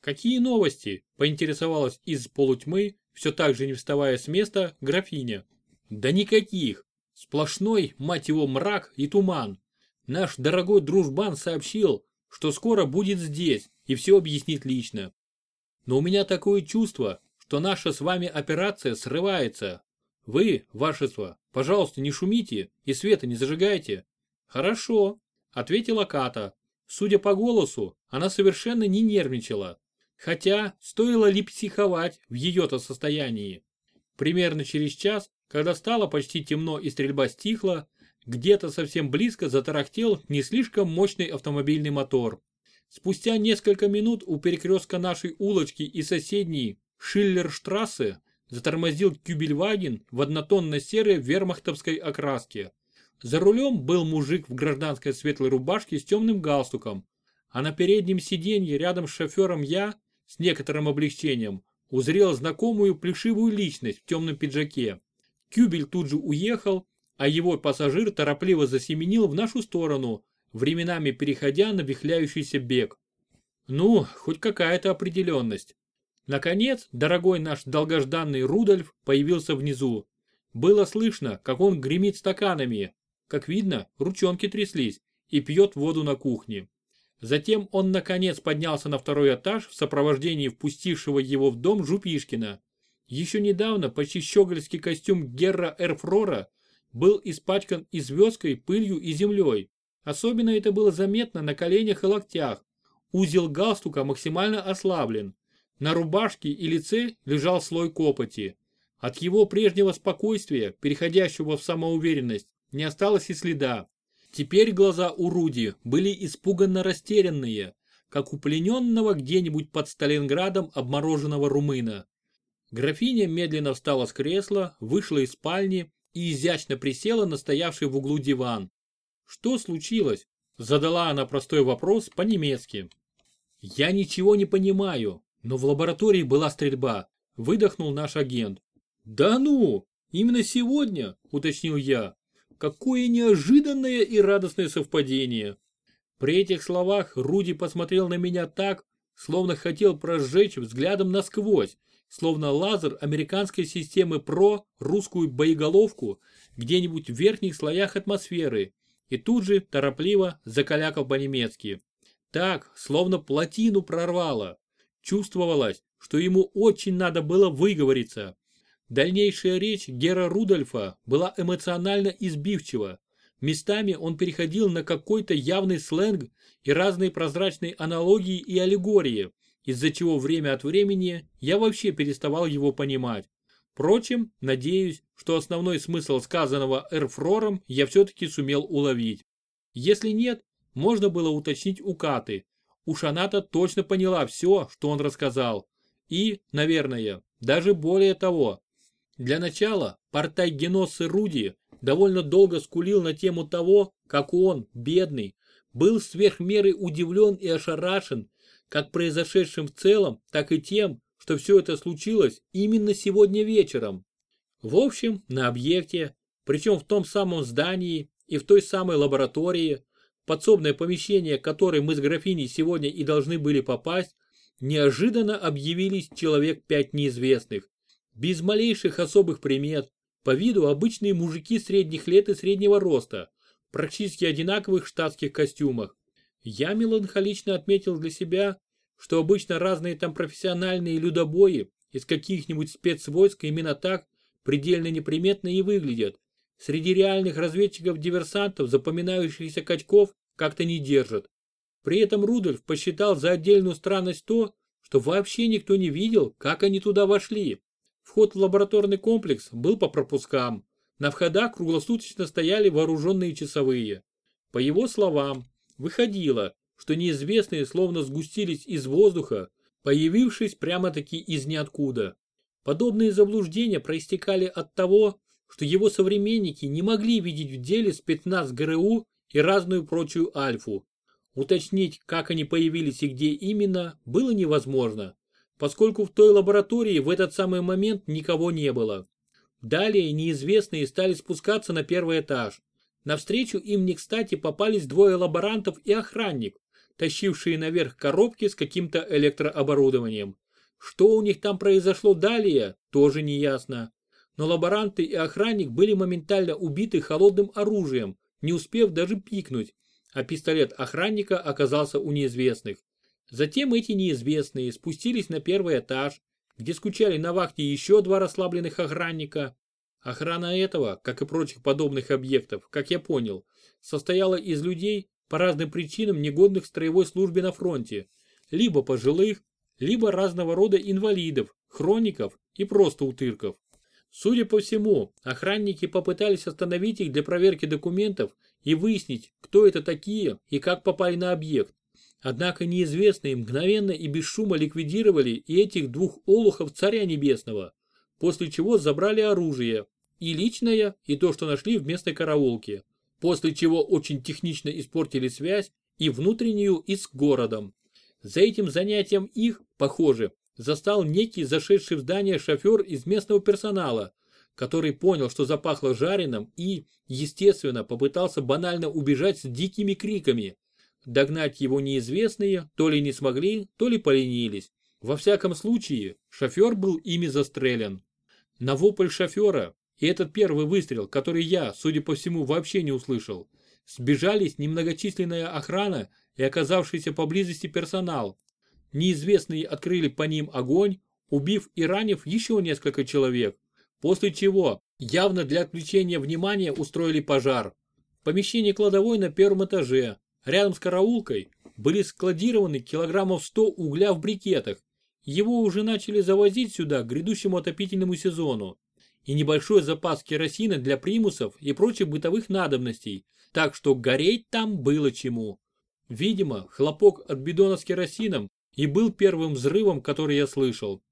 Какие новости? Поинтересовалась из полутьмы, все так же не вставая с места, графиня. Да никаких. Сплошной, мать его, мрак и туман. Наш дорогой дружбан сообщил, что скоро будет здесь и все объяснит лично. Но у меня такое чувство, что наша с вами операция срывается. Вы, вашество, пожалуйста, не шумите и света не зажигайте. Хорошо, ответила Ката. Судя по голосу, она совершенно не нервничала. Хотя, стоило ли психовать в ее-то состоянии? Примерно через час, когда стало почти темно и стрельба стихла, где-то совсем близко затарахтел не слишком мощный автомобильный мотор. Спустя несколько минут у перекрестка нашей улочки и соседней Шиллерштрассе затормозил Кюбельваген в однотонно-серой вермахтовской окраске. За рулем был мужик в гражданской светлой рубашке с темным галстуком, а на переднем сиденье рядом с шофером я, с некоторым облегчением, узрел знакомую плешивую личность в темном пиджаке. Кюбель тут же уехал, а его пассажир торопливо засеменил в нашу сторону, временами переходя на вихляющийся бег. Ну, хоть какая-то определенность. Наконец, дорогой наш долгожданный Рудольф появился внизу. Было слышно, как он гремит стаканами. Как видно, ручонки тряслись и пьет воду на кухне. Затем он наконец поднялся на второй этаж в сопровождении впустившего его в дом Жупишкина. Еще недавно почти щегольский костюм Герра Эрфрора был испачкан и звездкой, пылью и землей. Особенно это было заметно на коленях и локтях. Узел галстука максимально ослаблен. На рубашке и лице лежал слой копоти. От его прежнего спокойствия, переходящего в самоуверенность, не осталось и следа. Теперь глаза у Руди были испуганно растерянные, как у плененного где-нибудь под Сталинградом обмороженного румына. Графиня медленно встала с кресла, вышла из спальни и изящно присела на стоявший в углу диван. «Что случилось?» – задала она простой вопрос по-немецки. «Я ничего не понимаю, но в лаборатории была стрельба», – выдохнул наш агент. «Да ну! Именно сегодня?» – уточнил я. «Какое неожиданное и радостное совпадение!» При этих словах Руди посмотрел на меня так, словно хотел прожечь взглядом насквозь, словно лазер американской системы ПРО русскую боеголовку где-нибудь в верхних слоях атмосферы и тут же торопливо закалякал по-немецки. Так, словно плотину прорвало. Чувствовалось, что ему очень надо было выговориться. Дальнейшая речь Гера Рудольфа была эмоционально избивчива. Местами он переходил на какой-то явный сленг и разные прозрачные аналогии и аллегории, из-за чего время от времени я вообще переставал его понимать. Впрочем, надеюсь, что основной смысл сказанного Эрфрором я все-таки сумел уловить. Если нет, можно было уточнить у Каты. Уж она-то точно поняла все, что он рассказал. И, наверное, даже более того. Для начала портай Геноссы Руди довольно долго скулил на тему того, как он, бедный, был сверх меры удивлен и ошарашен как произошедшим в целом, так и тем, что все это случилось именно сегодня вечером. В общем, на объекте, причем в том самом здании и в той самой лаборатории, подсобное помещение, в которое мы с графиней сегодня и должны были попасть, неожиданно объявились человек пять неизвестных. Без малейших особых примет, по виду обычные мужики средних лет и среднего роста, практически одинаковых штатских костюмах. Я меланхолично отметил для себя, что обычно разные там профессиональные людобои из каких-нибудь спецвойск именно так предельно неприметно и выглядят. Среди реальных разведчиков-диверсантов запоминающихся качков как-то не держат. При этом Рудольф посчитал за отдельную странность то, что вообще никто не видел, как они туда вошли. Вход в лабораторный комплекс был по пропускам. На входах круглосуточно стояли вооруженные часовые. По его словам, выходило, что неизвестные словно сгустились из воздуха, появившись прямо-таки из ниоткуда. Подобные заблуждения проистекали от того, что его современники не могли видеть в деле спецназ ГРУ и разную прочую альфу. Уточнить, как они появились и где именно, было невозможно, поскольку в той лаборатории в этот самый момент никого не было. Далее неизвестные стали спускаться на первый этаж. Навстречу им не кстати попались двое лаборантов и охранник, тащившие наверх коробки с каким-то электрооборудованием. Что у них там произошло далее, тоже не ясно. Но лаборанты и охранник были моментально убиты холодным оружием, не успев даже пикнуть, а пистолет охранника оказался у неизвестных. Затем эти неизвестные спустились на первый этаж, где скучали на вахте еще два расслабленных охранника. Охрана этого, как и прочих подобных объектов, как я понял, состояла из людей, по разным причинам негодных к строевой службе на фронте, либо пожилых, либо разного рода инвалидов, хроников и просто утырков. Судя по всему, охранники попытались остановить их для проверки документов и выяснить, кто это такие и как попали на объект. Однако неизвестные мгновенно и без шума ликвидировали и этих двух олухов царя небесного, после чего забрали оружие, и личное, и то, что нашли в местной караулке, после чего очень технично испортили связь и внутреннюю, и с городом. За этим занятием их, похоже, застал некий зашедший в здание шофер из местного персонала, который понял, что запахло жареным и, естественно, попытался банально убежать с дикими криками. Догнать его неизвестные то ли не смогли, то ли поленились. Во всяком случае, шофер был ими застрелен. На вопль шофера, и этот первый выстрел, который я, судя по всему, вообще не услышал, сбежались немногочисленная охрана и оказавшийся поблизости персонал, Неизвестные открыли по ним огонь, убив и ранив еще несколько человек, после чего, явно для отвлечения внимания, устроили пожар. В помещении кладовой на первом этаже, рядом с караулкой, были складированы килограммов 100 угля в брикетах. Его уже начали завозить сюда к грядущему отопительному сезону. И небольшой запас керосина для примусов и прочих бытовых надобностей, так что гореть там было чему. Видимо, хлопок от бидона с керосином и был первым взрывом, который я слышал.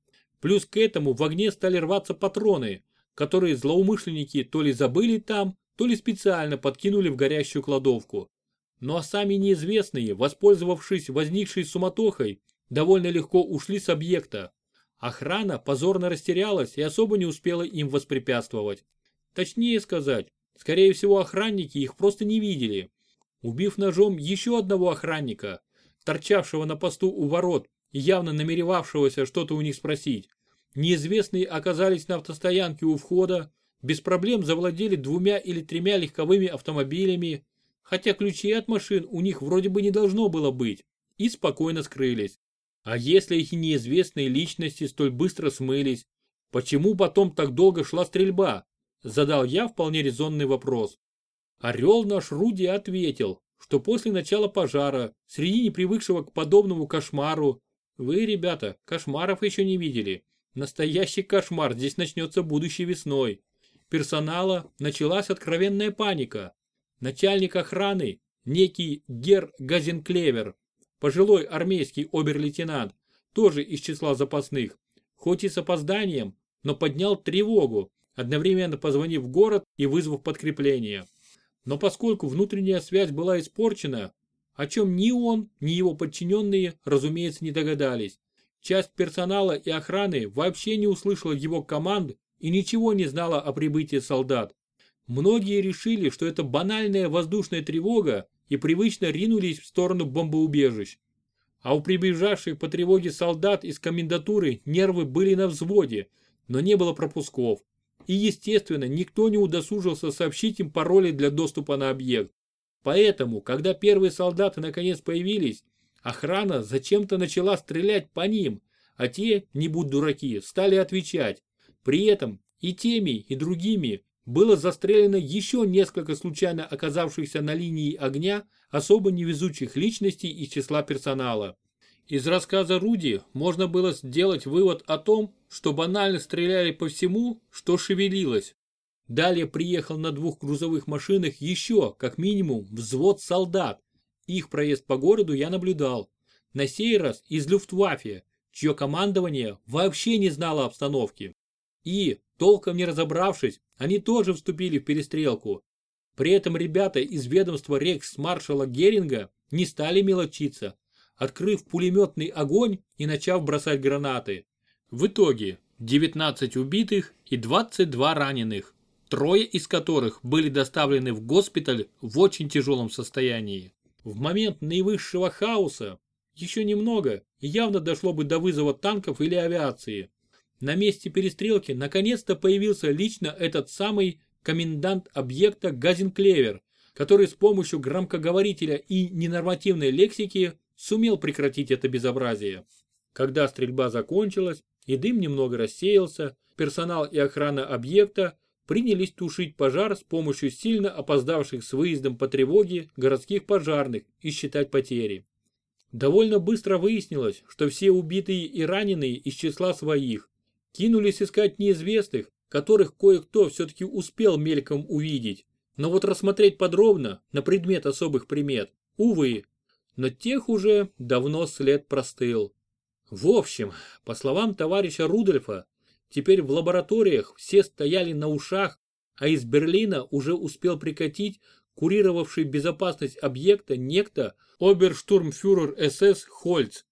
Плюс к этому в огне стали рваться патроны, которые злоумышленники то ли забыли там, то ли специально подкинули в горящую кладовку. Ну а сами неизвестные, воспользовавшись возникшей суматохой, довольно легко ушли с объекта. Охрана позорно растерялась и особо не успела им воспрепятствовать. Точнее сказать, скорее всего охранники их просто не видели. Убив ножом еще одного охранника, торчавшего на посту у ворот и явно намеревавшегося что-то у них спросить. Неизвестные оказались на автостоянке у входа, без проблем завладели двумя или тремя легковыми автомобилями, хотя ключей от машин у них вроде бы не должно было быть, и спокойно скрылись. А если эти неизвестные личности столь быстро смылись, почему потом так долго шла стрельба? Задал я вполне резонный вопрос. Орел наш Руди ответил, что после начала пожара, среди непривыкшего к подобному кошмару, вы, ребята, кошмаров еще не видели. Настоящий кошмар здесь начнется будущей весной. Персонала началась откровенная паника. Начальник охраны, некий Гер Газенклевер, пожилой армейский обер-лейтенант, тоже из числа запасных, хоть и с опозданием, но поднял тревогу, одновременно позвонив в город и вызвав подкрепление. Но поскольку внутренняя связь была испорчена, о чем ни он, ни его подчиненные, разумеется, не догадались, часть персонала и охраны вообще не услышала его команд и ничего не знала о прибытии солдат. Многие решили, что это банальная воздушная тревога и привычно ринулись в сторону бомбоубежищ. А у прибежавших по тревоге солдат из комендатуры нервы были на взводе, но не было пропусков и, естественно, никто не удосужился сообщить им пароли для доступа на объект. Поэтому, когда первые солдаты наконец появились, охрана зачем-то начала стрелять по ним, а те, не будь дураки, стали отвечать. При этом и теми, и другими было застрелено еще несколько случайно оказавшихся на линии огня особо невезучих личностей из числа персонала. Из рассказа Руди можно было сделать вывод о том, что банально стреляли по всему, что шевелилось. Далее приехал на двух грузовых машинах еще, как минимум, взвод солдат. Их проезд по городу я наблюдал. На сей раз из Люфтваффе, чье командование вообще не знало обстановки. И, толком не разобравшись, они тоже вступили в перестрелку. При этом ребята из ведомства рекс-маршала Геринга не стали мелочиться, открыв пулеметный огонь и начав бросать гранаты. В итоге 19 убитых и 22 раненых, трое из которых были доставлены в госпиталь в очень тяжелом состоянии. В момент наивысшего хаоса, еще немного, и явно дошло бы до вызова танков или авиации. На месте перестрелки наконец-то появился лично этот самый комендант объекта Газенклевер, который с помощью громкоговорителя и ненормативной лексики сумел прекратить это безобразие. Когда стрельба закончилась и дым немного рассеялся, персонал и охрана объекта принялись тушить пожар с помощью сильно опоздавших с выездом по тревоге городских пожарных и считать потери. Довольно быстро выяснилось, что все убитые и раненые из числа своих кинулись искать неизвестных, которых кое-кто все-таки успел мельком увидеть. Но вот рассмотреть подробно, на предмет особых примет, увы, но тех уже давно след простыл. В общем, по словам товарища Рудольфа, теперь в лабораториях все стояли на ушах, а из Берлина уже успел прикатить курировавший безопасность объекта некто оберштурмфюрер СС Хольц.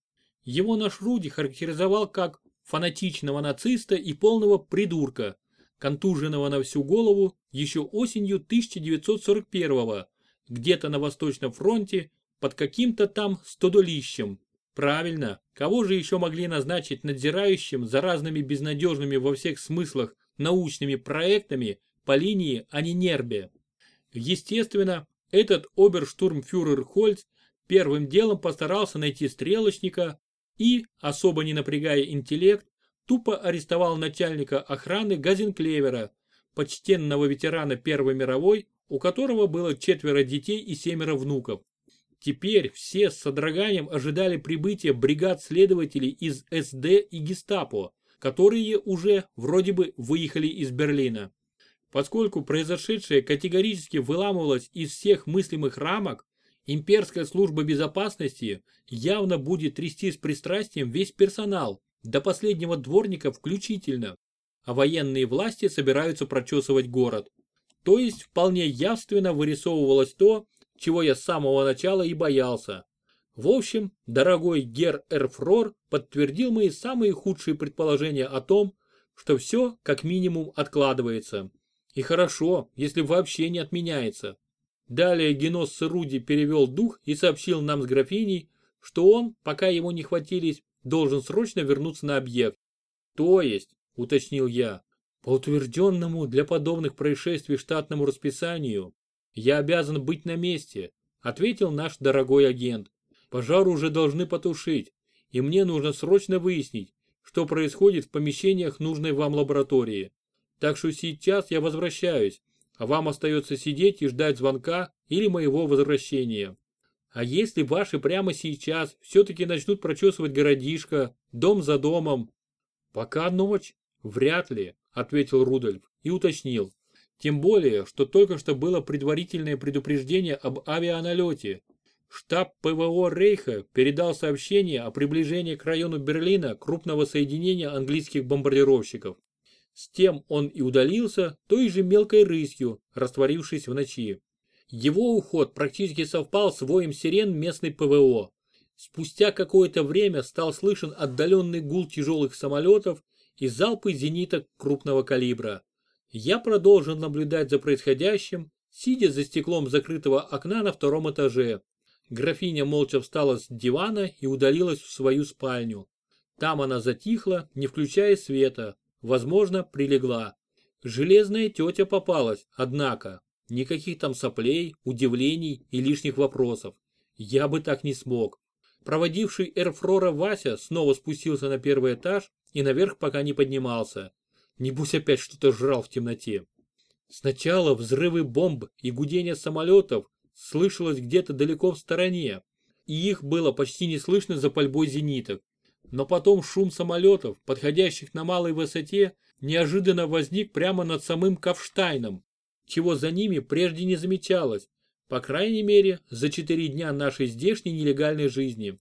Его наш Руди характеризовал как фанатичного нациста и полного придурка, контуженного на всю голову еще осенью 1941-го, где-то на Восточном фронте под каким-то там стодолищем. Правильно, кого же еще могли назначить надзирающим за разными безнадежными во всех смыслах научными проектами по линии Анинербе? Естественно, этот оберштурмфюрер Хольц первым делом постарался найти стрелочника и, особо не напрягая интеллект, тупо арестовал начальника охраны Газенклевера, почтенного ветерана Первой мировой, у которого было четверо детей и семеро внуков. Теперь все с содроганием ожидали прибытия бригад следователей из СД и Гестапо, которые уже вроде бы выехали из Берлина. Поскольку произошедшее категорически выламывалось из всех мыслимых рамок, имперская служба безопасности явно будет трясти с пристрастием весь персонал, до последнего дворника включительно, а военные власти собираются прочесывать город. То есть вполне явственно вырисовывалось то, чего я с самого начала и боялся. В общем, дорогой Гер Эрфрор подтвердил мои самые худшие предположения о том, что все как минимум откладывается. И хорошо, если вообще не отменяется. Далее Генос Руди перевел дух и сообщил нам с графиней, что он, пока его не хватились должен срочно вернуться на объект. То есть, уточнил я, по утвержденному для подобных происшествий штатному расписанию, я обязан быть на месте, ответил наш дорогой агент. Пожар уже должны потушить, и мне нужно срочно выяснить, что происходит в помещениях нужной вам лаборатории. Так что сейчас я возвращаюсь, а вам остается сидеть и ждать звонка или моего возвращения. А если ваши прямо сейчас все-таки начнут прочесывать городишко, дом за домом? Пока ночь? Вряд ли, ответил Рудольф и уточнил. Тем более, что только что было предварительное предупреждение об авианалете. Штаб ПВО Рейха передал сообщение о приближении к району Берлина крупного соединения английских бомбардировщиков. С тем он и удалился той же мелкой рысью, растворившись в ночи. Его уход практически совпал с воем сирен местной ПВО. Спустя какое-то время стал слышен отдаленный гул тяжелых самолетов и залпы зениток крупного калибра. Я продолжил наблюдать за происходящим, сидя за стеклом закрытого окна на втором этаже. Графиня молча встала с дивана и удалилась в свою спальню. Там она затихла, не включая света, возможно, прилегла. Железная тетя попалась, однако. Никаких там соплей, удивлений и лишних вопросов. Я бы так не смог. Проводивший Эрфрора Вася снова спустился на первый этаж и наверх пока не поднимался. Небось опять что-то жрал в темноте. Сначала взрывы бомб и гудение самолетов слышалось где-то далеко в стороне, и их было почти не слышно за пальбой зениток. Но потом шум самолетов, подходящих на малой высоте, неожиданно возник прямо над самым Ковштайном, чего за ними прежде не замечалось, по крайней мере, за четыре дня нашей здешней нелегальной жизни.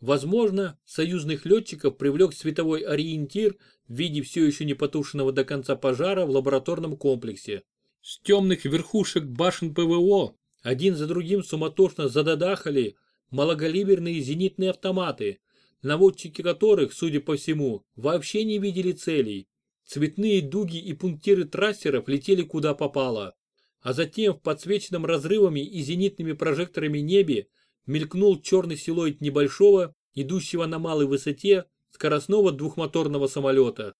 Возможно, союзных летчиков привлек световой ориентир в виде все еще не потушенного до конца пожара в лабораторном комплексе. С темных верхушек башен ПВО один за другим суматошно зададахали малогалиберные зенитные автоматы, наводчики которых, судя по всему, вообще не видели целей. Цветные дуги и пунктиры трассеров летели куда попало. А затем в подсвеченном разрывами и зенитными прожекторами небе мелькнул черный силуэт небольшого, идущего на малой высоте, скоростного двухмоторного самолета.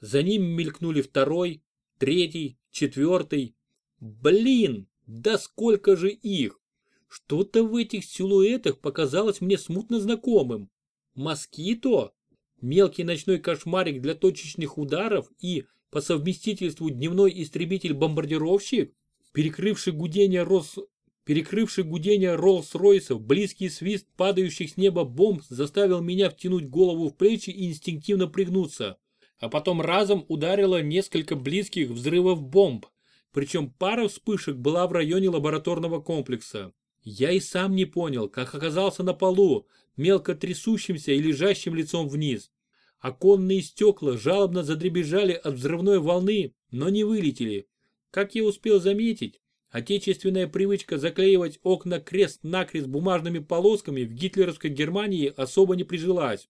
За ним мелькнули второй, третий, четвертый. Блин, да сколько же их! Что-то в этих силуэтах показалось мне смутно знакомым. Москито? Мелкий ночной кошмарик для точечных ударов и, по совместительству, дневной истребитель-бомбардировщик, перекрывший гудение Рос... Перекрывший гудение Роллс-Ройсов, близкий свист падающих с неба бомб заставил меня втянуть голову в плечи и инстинктивно пригнуться. А потом разом ударило несколько близких взрывов бомб, причем пара вспышек была в районе лабораторного комплекса. Я и сам не понял, как оказался на полу, мелко трясущимся и лежащим лицом вниз. Оконные стекла жалобно задребезжали от взрывной волны, но не вылетели. Как я успел заметить, отечественная привычка заклеивать окна крест-накрест бумажными полосками в гитлеровской Германии особо не прижилась.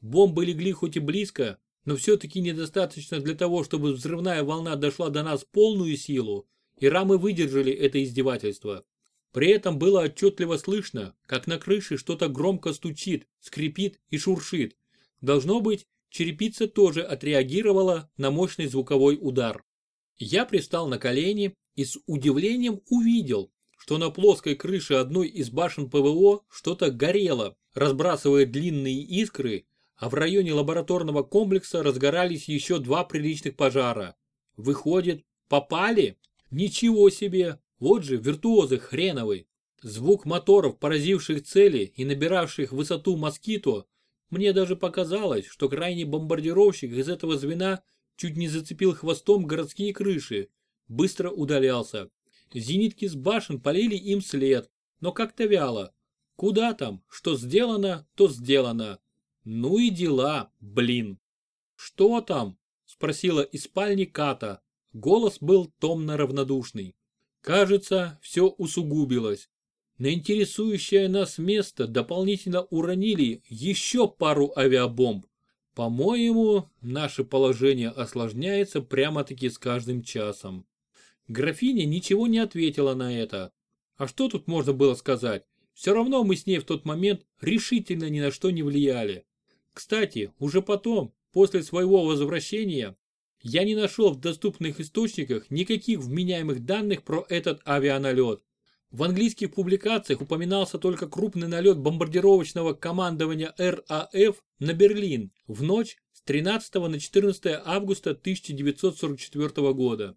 Бомбы легли хоть и близко, но все-таки недостаточно для того, чтобы взрывная волна дошла до нас полную силу, и рамы выдержали это издевательство. При этом было отчетливо слышно, как на крыше что-то громко стучит, скрипит и шуршит. Должно быть, черепица тоже отреагировала на мощный звуковой удар. Я пристал на колени и с удивлением увидел, что на плоской крыше одной из башен ПВО что-то горело, разбрасывая длинные искры а в районе лабораторного комплекса разгорались еще два приличных пожара. Выходит, попали? Ничего себе, вот же виртуозы хреновый. Звук моторов, поразивших цели и набиравших высоту москито, мне даже показалось, что крайний бомбардировщик из этого звена чуть не зацепил хвостом городские крыши, быстро удалялся. Зенитки с башен полили им след, но как-то вяло. Куда там, что сделано, то сделано. Ну и дела, блин. Что там? Спросила из спальни Ката. Голос был томно равнодушный. Кажется, все усугубилось. На интересующее нас место дополнительно уронили еще пару авиабомб. По-моему, наше положение осложняется прямо-таки с каждым часом. Графиня ничего не ответила на это. А что тут можно было сказать? Все равно мы с ней в тот момент решительно ни на что не влияли. Кстати, уже потом, после своего возвращения, я не нашел в доступных источниках никаких вменяемых данных про этот авианалет. В английских публикациях упоминался только крупный налет бомбардировочного командования РАФ на Берлин в ночь с 13 на 14 августа 1944 года.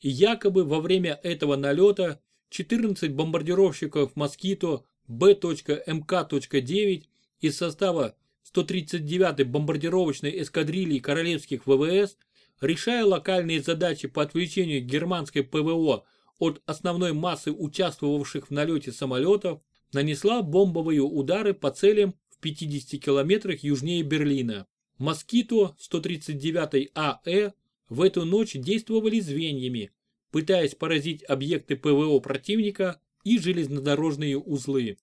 И якобы во время этого налета 14 бомбардировщиков «Москито» Б.МК.9 из состава 139-й бомбардировочной эскадрильи королевских ВВС, решая локальные задачи по отвлечению германской ПВО от основной массы участвовавших в налете самолетов, нанесла бомбовые удары по целям в 50 километрах южнее Берлина. Москито 139 АЭ в эту ночь действовали звеньями, пытаясь поразить объекты ПВО противника и железнодорожные узлы.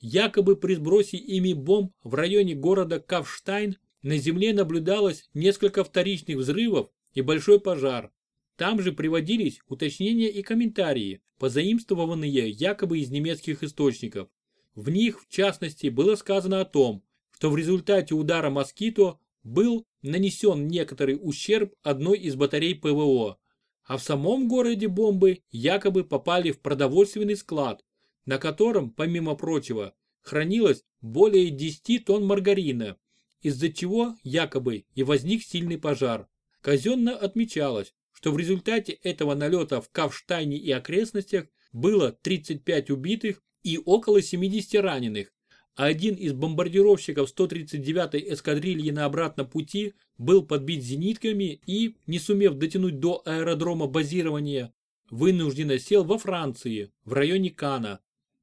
Якобы при сбросе ими бомб в районе города Кавштайн на земле наблюдалось несколько вторичных взрывов и большой пожар. Там же приводились уточнения и комментарии, позаимствованные якобы из немецких источников. В них, в частности, было сказано о том, что в результате удара «Москито» был нанесен некоторый ущерб одной из батарей ПВО, а в самом городе бомбы якобы попали в продовольственный склад, на котором, помимо прочего, хранилось более 10 тонн маргарина, из-за чего якобы и возник сильный пожар. Казенно отмечалось, что в результате этого налета в Кавштайне и окрестностях было 35 убитых и около 70 раненых, а один из бомбардировщиков 139-й эскадрильи на обратном пути был подбит зенитками и, не сумев дотянуть до аэродрома базирования, вынужденно сел во Франции, в районе Кана,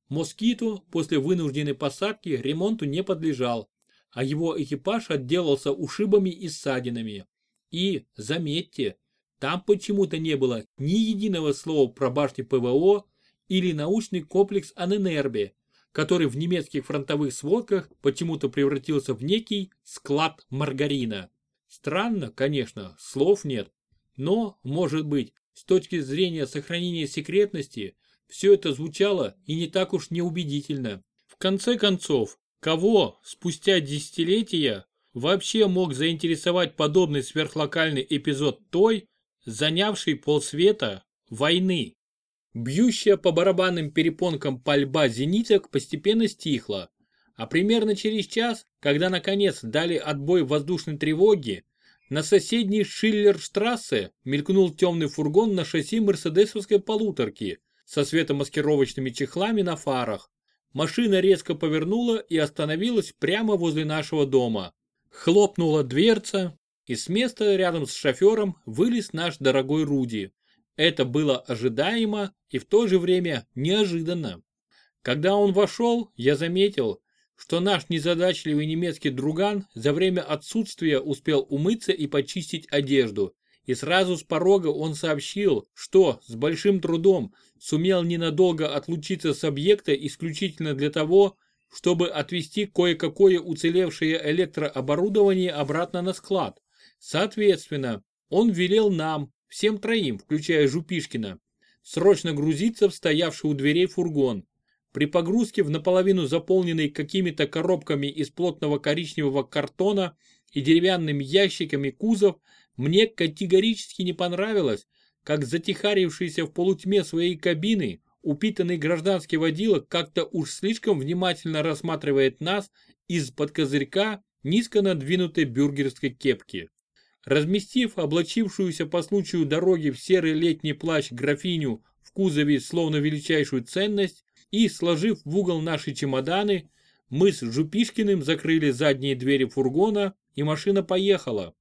Москито после вынужденной посадки ремонту не подлежал, а его экипаж отделался ушибами и ссадинами. И, заметьте, там почему-то не было ни единого слова про башни ПВО или научный комплекс Аненербе, который в немецких фронтовых сводках почему-то превратился в некий склад маргарина. Странно, конечно, слов нет. Но, может быть, с точки зрения сохранения секретности, все это звучало и не так уж неубедительно. В конце концов, кого спустя десятилетия вообще мог заинтересовать подобный сверхлокальный эпизод той, занявшей полсвета, войны? Бьющая по барабанным перепонкам пальба зениток постепенно стихла, а примерно через час, когда наконец дали отбой воздушной тревоги, на соседней Шиллерштрассе мелькнул темный фургон на шасси мерседесовской полуторки со светомаскировочными чехлами на фарах. Машина резко повернула и остановилась прямо возле нашего дома. Хлопнула дверца, и с места рядом с шофером вылез наш дорогой Руди. Это было ожидаемо и в то же время неожиданно. Когда он вошел, я заметил, что наш незадачливый немецкий друган за время отсутствия успел умыться и почистить одежду. И сразу с порога он сообщил, что с большим трудом сумел ненадолго отлучиться с объекта исключительно для того, чтобы отвезти кое-какое уцелевшее электрооборудование обратно на склад. Соответственно, он велел нам, всем троим, включая Жупишкина, срочно грузиться в стоявший у дверей фургон. При погрузке в наполовину заполненный какими-то коробками из плотного коричневого картона и деревянными ящиками кузов мне категорически не понравилось, как затихарившийся в полутьме своей кабины упитанный гражданский водила как-то уж слишком внимательно рассматривает нас из-под козырька низко надвинутой бюргерской кепки. Разместив облачившуюся по случаю дороги в серый летний плащ графиню в кузове словно величайшую ценность, и, сложив в угол наши чемоданы, мы с Жупишкиным закрыли задние двери фургона, и машина поехала.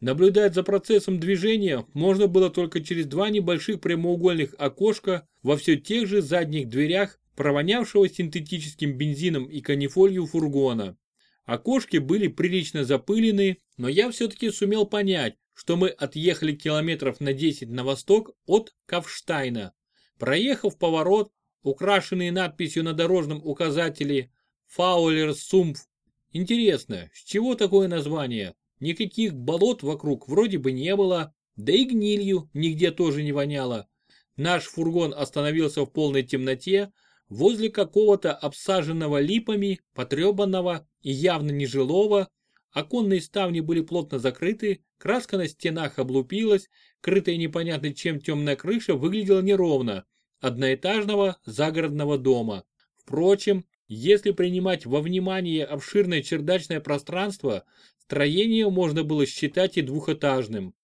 Наблюдать за процессом движения можно было только через два небольших прямоугольных окошка во все тех же задних дверях, провонявшего синтетическим бензином и канифолью фургона. Окошки были прилично запылены, но я все-таки сумел понять, что мы отъехали километров на 10 на восток от Кавштайна. Проехав поворот, украшенные надписью на дорожном указателе «Фаулер Сумф». Интересно, с чего такое название? Никаких болот вокруг вроде бы не было, да и гнилью нигде тоже не воняло. Наш фургон остановился в полной темноте возле какого-то обсаженного липами, потребанного и явно нежилого. Оконные ставни были плотно закрыты, краска на стенах облупилась, крытая непонятно чем темная крыша выглядела неровно одноэтажного загородного дома. Впрочем, если принимать во внимание обширное чердачное пространство, строение можно было считать и двухэтажным.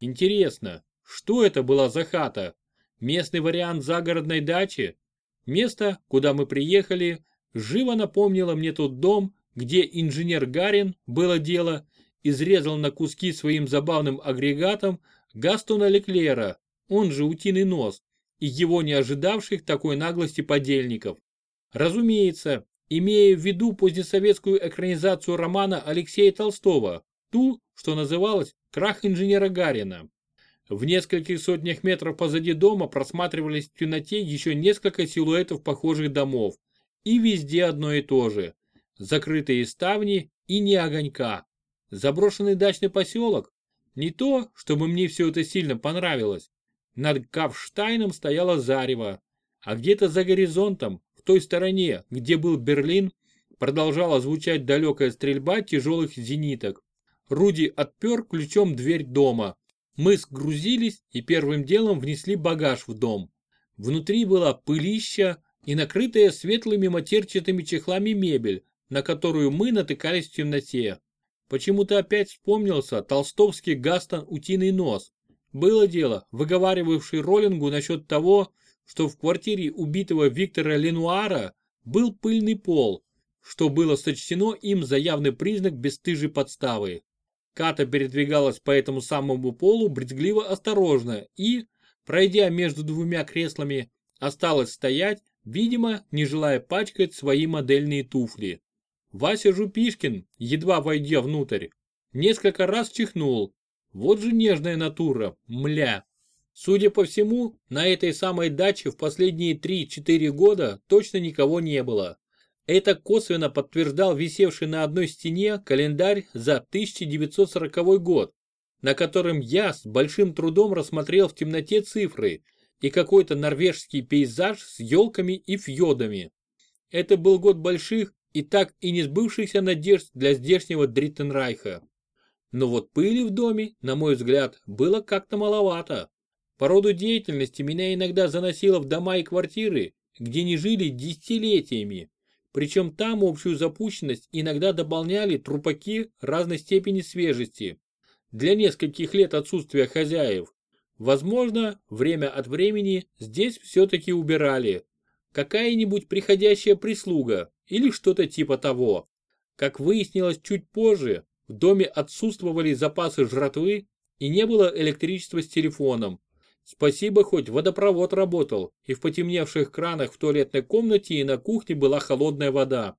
Интересно, что это была за хата? Местный вариант загородной дачи? Место, куда мы приехали, живо напомнило мне тот дом, где инженер Гарин, было дело, изрезал на куски своим забавным агрегатом Гастона Леклера, он же утиный нос, и его не ожидавших такой наглости подельников. Разумеется, имея в виду позднесоветскую экранизацию романа Алексея Толстого, ту, что называлась «Крах инженера Гарина». В нескольких сотнях метров позади дома просматривались в темноте еще несколько силуэтов похожих домов. И везде одно и то же. Закрытые ставни и не огонька. Заброшенный дачный поселок? Не то, чтобы мне все это сильно понравилось. Над Кавштайном стояло зарево, а где-то за горизонтом, той стороне, где был Берлин, продолжала звучать далекая стрельба тяжелых зениток. Руди отпер ключом дверь дома. Мы сгрузились и первым делом внесли багаж в дом. Внутри была пылища и накрытая светлыми матерчатыми чехлами мебель, на которую мы натыкались в темноте. Почему-то опять вспомнился толстовский Гастон утиный нос, было дело, выговаривавший Роллингу насчет того, что в квартире убитого Виктора Ленуара был пыльный пол, что было сочтено им за явный признак бесстыжей подставы. Ката передвигалась по этому самому полу брезгливо осторожно и, пройдя между двумя креслами, осталась стоять, видимо, не желая пачкать свои модельные туфли. Вася Жупишкин, едва войдя внутрь, несколько раз чихнул, вот же нежная натура, мля. Судя по всему, на этой самой даче в последние 3-4 года точно никого не было. Это косвенно подтверждал висевший на одной стене календарь за 1940 год, на котором я с большим трудом рассмотрел в темноте цифры и какой-то норвежский пейзаж с елками и фьордами. это был год больших и так и не сбывшихся надежд для здешнего Дриттенрайха. Но вот пыли в доме, на мой взгляд, было как-то маловато. По роду деятельности меня иногда заносило в дома и квартиры, где не жили десятилетиями. Причем там общую запущенность иногда дополняли трупаки разной степени свежести. Для нескольких лет отсутствия хозяев. Возможно, время от времени здесь все-таки убирали. Какая-нибудь приходящая прислуга или что-то типа того. Как выяснилось чуть позже, в доме отсутствовали запасы жратвы и не было электричества с телефоном. Спасибо, хоть водопровод работал, и в потемневших кранах в туалетной комнате и на кухне была холодная вода.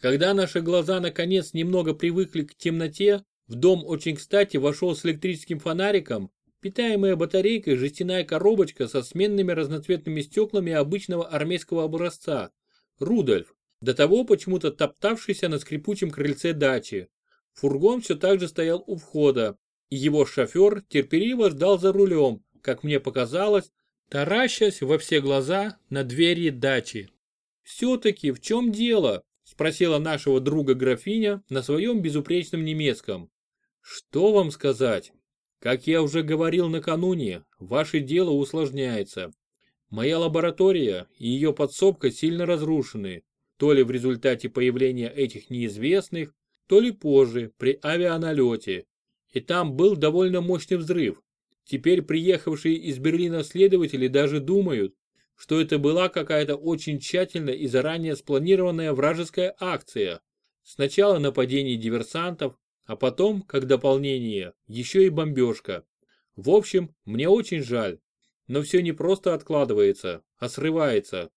Когда наши глаза наконец немного привыкли к темноте, в дом очень кстати вошел с электрическим фонариком, питаемая батарейкой жестяная коробочка со сменными разноцветными стеклами обычного армейского образца. Рудольф, до того почему-то топтавшийся на скрипучем крыльце дачи. Фургон все так же стоял у входа, и его шофер терпеливо ждал за рулем, как мне показалось, таращась во все глаза на двери дачи. «Все-таки в чем дело?» – спросила нашего друга графиня на своем безупречном немецком. «Что вам сказать? Как я уже говорил накануне, ваше дело усложняется. Моя лаборатория и ее подсобка сильно разрушены, то ли в результате появления этих неизвестных, то ли позже, при авианалете. И там был довольно мощный взрыв, Теперь приехавшие из Берлина следователи даже думают, что это была какая-то очень тщательно и заранее спланированная вражеская акция. Сначала нападение диверсантов, а потом, как дополнение, еще и бомбежка. В общем, мне очень жаль, но все не просто откладывается, а срывается.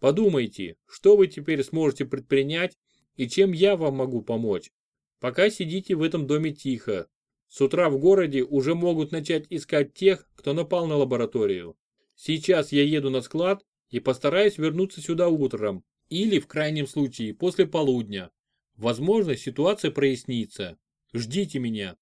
Подумайте, что вы теперь сможете предпринять и чем я вам могу помочь. Пока сидите в этом доме тихо, с утра в городе уже могут начать искать тех, кто напал на лабораторию. Сейчас я еду на склад и постараюсь вернуться сюда утром или, в крайнем случае, после полудня. Возможно, ситуация прояснится. Ждите меня.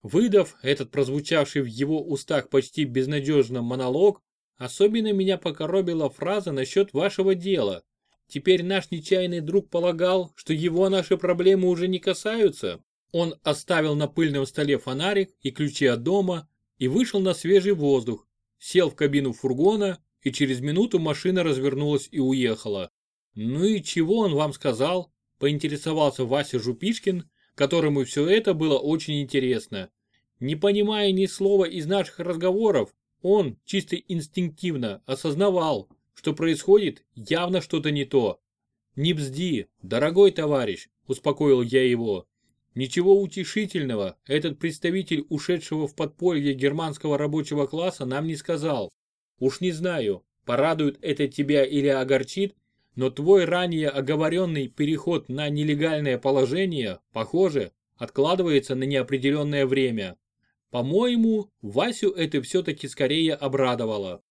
Выдав этот прозвучавший в его устах почти безнадежно монолог, особенно меня покоробила фраза насчет вашего дела. Теперь наш нечаянный друг полагал, что его наши проблемы уже не касаются. Он оставил на пыльном столе фонарик и ключи от дома и вышел на свежий воздух, сел в кабину фургона и через минуту машина развернулась и уехала. Ну и чего он вам сказал? Поинтересовался Вася Жупишкин, которому все это было очень интересно. Не понимая ни слова из наших разговоров, он чисто инстинктивно осознавал, что происходит явно что-то не то. «Не бзди, дорогой товарищ», – успокоил я его. Ничего утешительного этот представитель ушедшего в подполье германского рабочего класса нам не сказал. Уж не знаю, порадует это тебя или огорчит, но твой ранее оговоренный переход на нелегальное положение, похоже, откладывается на неопределенное время. По-моему, Васю это все-таки скорее обрадовало.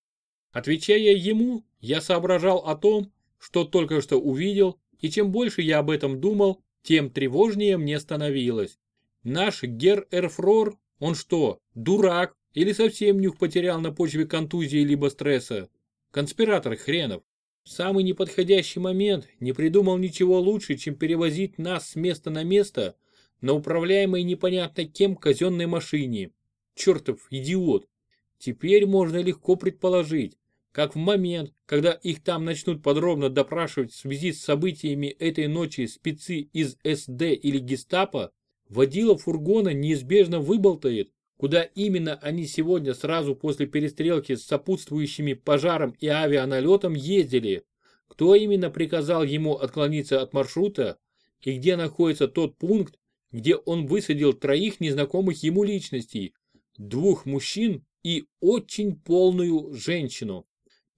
Отвечая ему, я соображал о том, что только что увидел, и чем больше я об этом думал, тем тревожнее мне становилось. Наш Гер Эрфрор, он что, дурак или совсем нюх потерял на почве контузии либо стресса? Конспиратор хренов. В самый неподходящий момент не придумал ничего лучше, чем перевозить нас с места на место на управляемой непонятно кем казенной машине. Чертов идиот. Теперь можно легко предположить, как в момент, когда их там начнут подробно допрашивать в связи с событиями этой ночи спецы из СД или гестапо, водила фургона неизбежно выболтает, куда именно они сегодня сразу после перестрелки с сопутствующими пожаром и авианалетом ездили, кто именно приказал ему отклониться от маршрута и где находится тот пункт, где он высадил троих незнакомых ему личностей, двух мужчин и очень полную женщину.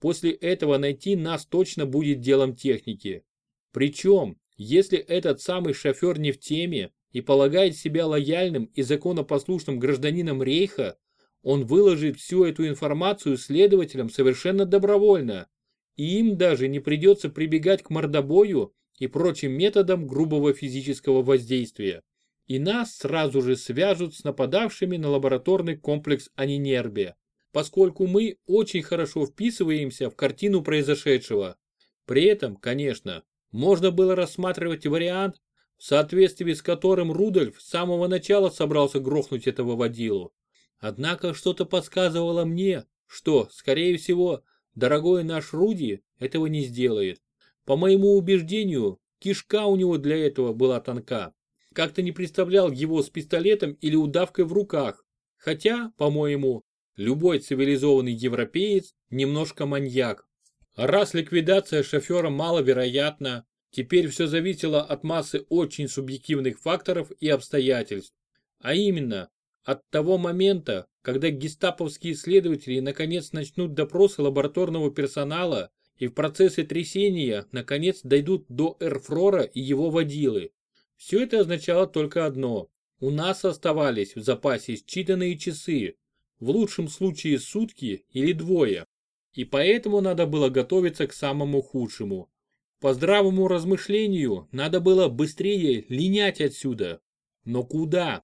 После этого найти нас точно будет делом техники. Причем, если этот самый шофер не в теме и полагает себя лояльным и законопослушным гражданином Рейха, он выложит всю эту информацию следователям совершенно добровольно, и им даже не придется прибегать к мордобою и прочим методам грубого физического воздействия. И нас сразу же свяжут с нападавшими на лабораторный комплекс Анинербе поскольку мы очень хорошо вписываемся в картину произошедшего. При этом, конечно, можно было рассматривать вариант, в соответствии с которым Рудольф с самого начала собрался грохнуть этого водилу. Однако что-то подсказывало мне, что, скорее всего, дорогой наш Руди этого не сделает. По моему убеждению, кишка у него для этого была тонка. Как-то не представлял его с пистолетом или удавкой в руках. Хотя, по-моему, любой цивилизованный европеец немножко маньяк. Раз ликвидация шофера маловероятна, теперь все зависело от массы очень субъективных факторов и обстоятельств. А именно, от того момента, когда гестаповские следователи наконец начнут допросы лабораторного персонала и в процессе трясения наконец дойдут до Эрфрора и его водилы. Все это означало только одно. У нас оставались в запасе считанные часы, в лучшем случае сутки или двое. И поэтому надо было готовиться к самому худшему. По здравому размышлению надо было быстрее линять отсюда. Но куда?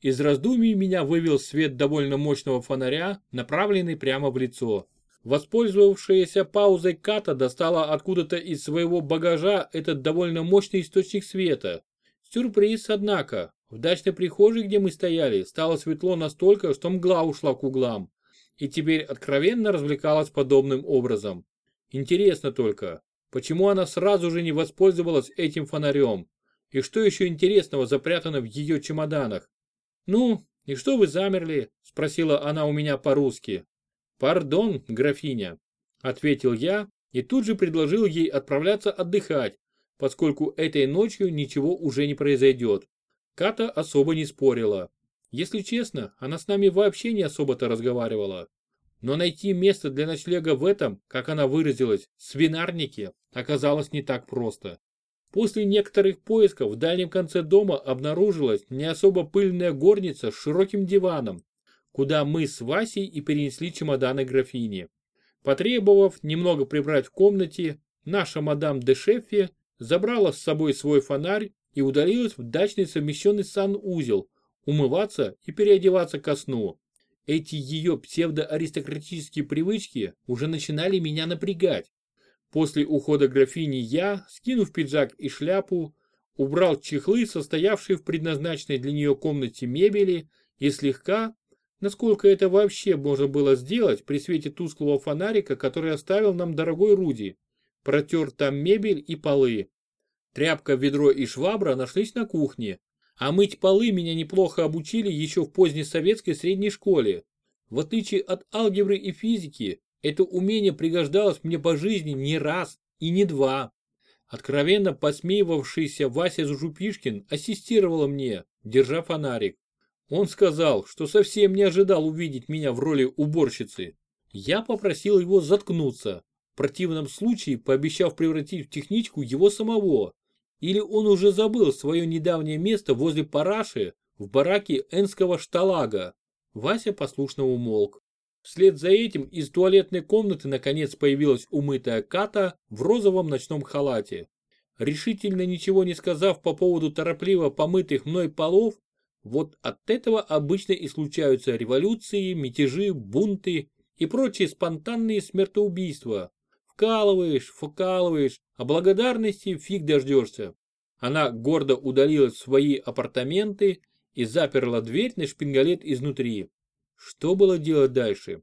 Из раздумий меня вывел свет довольно мощного фонаря, направленный прямо в лицо. Воспользовавшаяся паузой Ката достала откуда-то из своего багажа этот довольно мощный источник света. Сюрприз, однако. В дачной прихожей, где мы стояли, стало светло настолько, что мгла ушла к углам. И теперь откровенно развлекалась подобным образом. Интересно только, почему она сразу же не воспользовалась этим фонарем? И что еще интересного запрятано в ее чемоданах? «Ну, и что вы замерли?» – спросила она у меня по-русски. «Пардон, графиня», – ответил я и тут же предложил ей отправляться отдыхать, поскольку этой ночью ничего уже не произойдет. Ката особо не спорила. Если честно, она с нами вообще не особо-то разговаривала. Но найти место для ночлега в этом, как она выразилась, свинарнике, оказалось не так просто. После некоторых поисков в дальнем конце дома обнаружилась не особо пыльная горница с широким диваном, куда мы с Васей и перенесли чемоданы графини. Потребовав немного прибрать в комнате, наша мадам де Шеффи забрала с собой свой фонарь и удалилась в дачный совмещенный санузел, умываться и переодеваться ко сну. Эти ее псевдоаристократические привычки уже начинали меня напрягать. После ухода графини я, скинув пиджак и шляпу, убрал чехлы, состоявшие в предназначенной для нее комнате мебели, и слегка, насколько это вообще можно было сделать при свете тусклого фонарика, который оставил нам дорогой Руди, протер там мебель и полы. Тряпка, ведро и швабра нашлись на кухне, а мыть полы меня неплохо обучили еще в поздней советской средней школе. В отличие от алгебры и физики, это умение пригождалось мне по жизни не раз и не два. Откровенно посмеивавшийся Вася Жупишкин ассистировал мне, держа фонарик. Он сказал, что совсем не ожидал увидеть меня в роли уборщицы. Я попросил его заткнуться, в противном случае пообещав превратить в техничку его самого. Или он уже забыл свое недавнее место возле параши в бараке Энского шталага. Вася послушно умолк. Вслед за этим из туалетной комнаты наконец появилась умытая Ката в розовом ночном халате. Решительно ничего не сказав по поводу торопливо помытых мной полов, вот от этого обычно и случаются революции, мятежи, бунты и прочие спонтанные смертоубийства. Вкалываешь, вкалываешь, а благодарности фиг дождешься. Она гордо удалилась в свои апартаменты и заперла дверь на шпингалет изнутри. Что было делать дальше?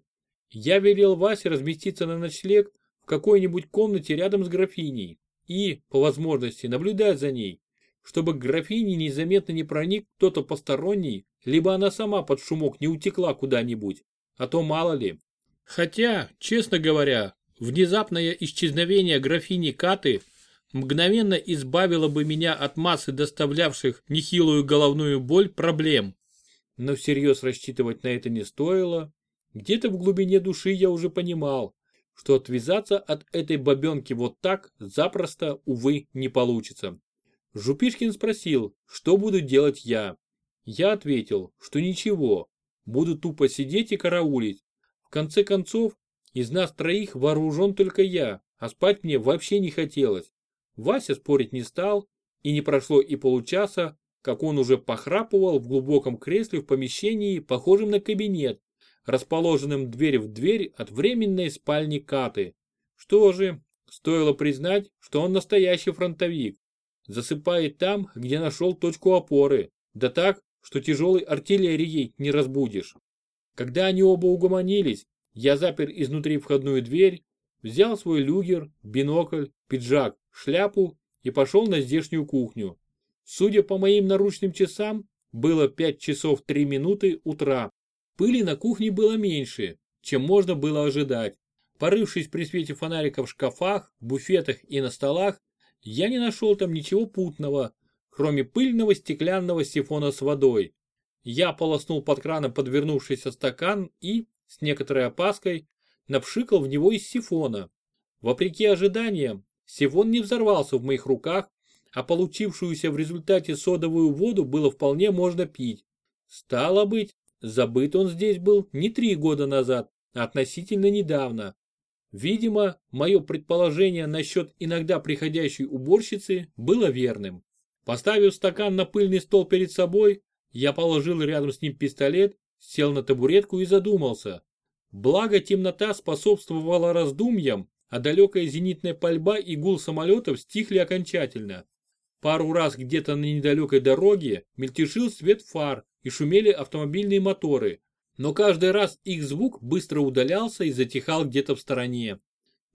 Я велел Васе разместиться на ночлег в какой-нибудь комнате рядом с графиней и, по возможности, наблюдать за ней, чтобы к графине незаметно не проник кто-то посторонний, либо она сама под шумок не утекла куда-нибудь, а то мало ли. Хотя, честно говоря, внезапное исчезновение графини Каты мгновенно избавило бы меня от массы доставлявших нехилую головную боль проблем но всерьез рассчитывать на это не стоило. Где-то в глубине души я уже понимал, что отвязаться от этой бабенки вот так запросто, увы, не получится. Жупишкин спросил, что буду делать я. Я ответил, что ничего, буду тупо сидеть и караулить. В конце концов, из нас троих вооружен только я, а спать мне вообще не хотелось. Вася спорить не стал, и не прошло и получаса, как он уже похрапывал в глубоком кресле в помещении, похожем на кабинет, расположенном дверь в дверь от временной спальни Каты. Что же, стоило признать, что он настоящий фронтовик. Засыпает там, где нашел точку опоры, да так, что тяжелой артиллерией не разбудишь. Когда они оба угомонились, я запер изнутри входную дверь, взял свой люгер, бинокль, пиджак, шляпу и пошел на здешнюю кухню. Судя по моим наручным часам, было 5 часов 3 минуты утра. Пыли на кухне было меньше, чем можно было ожидать. Порывшись при свете фонарика в шкафах, буфетах и на столах, я не нашел там ничего путного, кроме пыльного стеклянного сифона с водой. Я полоснул под краном подвернувшийся стакан и, с некоторой опаской, напшикал в него из сифона. Вопреки ожиданиям, сифон не взорвался в моих руках, а получившуюся в результате содовую воду было вполне можно пить. Стало быть, забыт он здесь был не три года назад, а относительно недавно. Видимо, мое предположение насчет иногда приходящей уборщицы было верным. Поставив стакан на пыльный стол перед собой, я положил рядом с ним пистолет, сел на табуретку и задумался. Благо темнота способствовала раздумьям, а далекая зенитная пальба и гул самолетов стихли окончательно. Пару раз где-то на недалекой дороге мельтешил свет фар и шумели автомобильные моторы, но каждый раз их звук быстро удалялся и затихал где-то в стороне.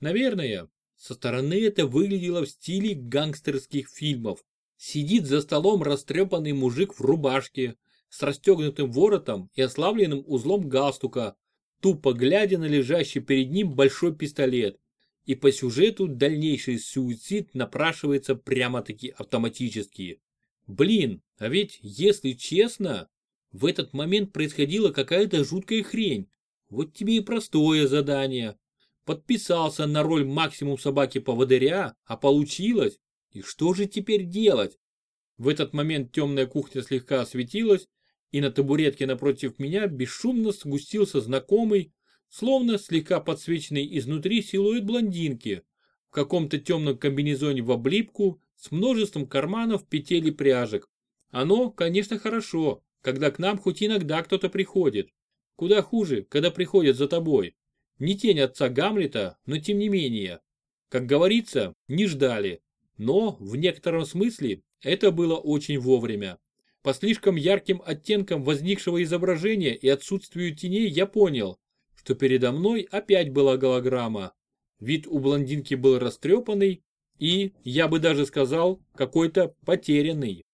Наверное, со стороны это выглядело в стиле гангстерских фильмов. Сидит за столом растрепанный мужик в рубашке, с расстегнутым воротом и ослабленным узлом галстука, тупо глядя на лежащий перед ним большой пистолет. И по сюжету дальнейший суицид напрашивается прямо-таки автоматически. Блин, а ведь, если честно, в этот момент происходила какая-то жуткая хрень. Вот тебе и простое задание. Подписался на роль максимум собаки-поводыря, а получилось. И что же теперь делать? В этот момент темная кухня слегка осветилась, и на табуретке напротив меня бесшумно сгустился знакомый, словно слегка подсвеченный изнутри силуэт блондинки в каком-то темном комбинезоне в облипку с множеством карманов, петель и пряжек. Оно, конечно, хорошо, когда к нам хоть иногда кто-то приходит. Куда хуже, когда приходят за тобой. Не тень отца Гамлета, но тем не менее. Как говорится, не ждали. Но, в некотором смысле, это было очень вовремя. По слишком ярким оттенкам возникшего изображения и отсутствию теней я понял, что передо мной опять была голограмма. Вид у блондинки был растрепанный и, я бы даже сказал, какой-то потерянный.